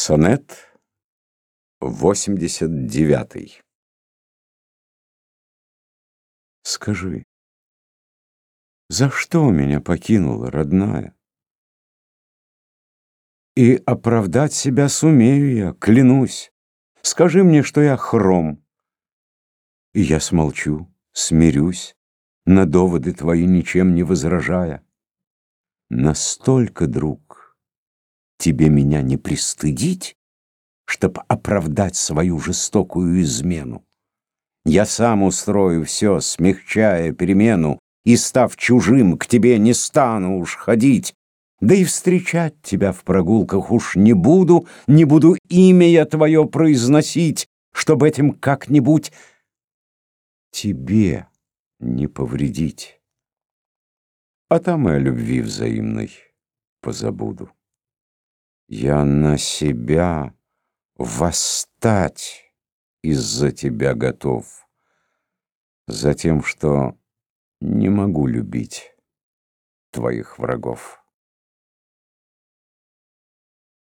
Сонет 89 Скажи, за что меня покинула, родная? И оправдать себя сумею я, клянусь. Скажи мне, что я хром. И я смолчу, смирюсь, на доводы твои ничем не возражая. Настолько, друг, тебе меня не пристыдить, чтоб оправдать свою жестокую измену. Я сам устрою все, смягчая перемену, и, став чужим, к тебе не стану уж ходить, да и встречать тебя в прогулках уж не буду, не буду имя я твое произносить, чтобы этим как-нибудь тебе не повредить. А там и о любви взаимной позабуду. Я на себя восстать из-за тебя готов, за тем, что не могу любить твоих врагов.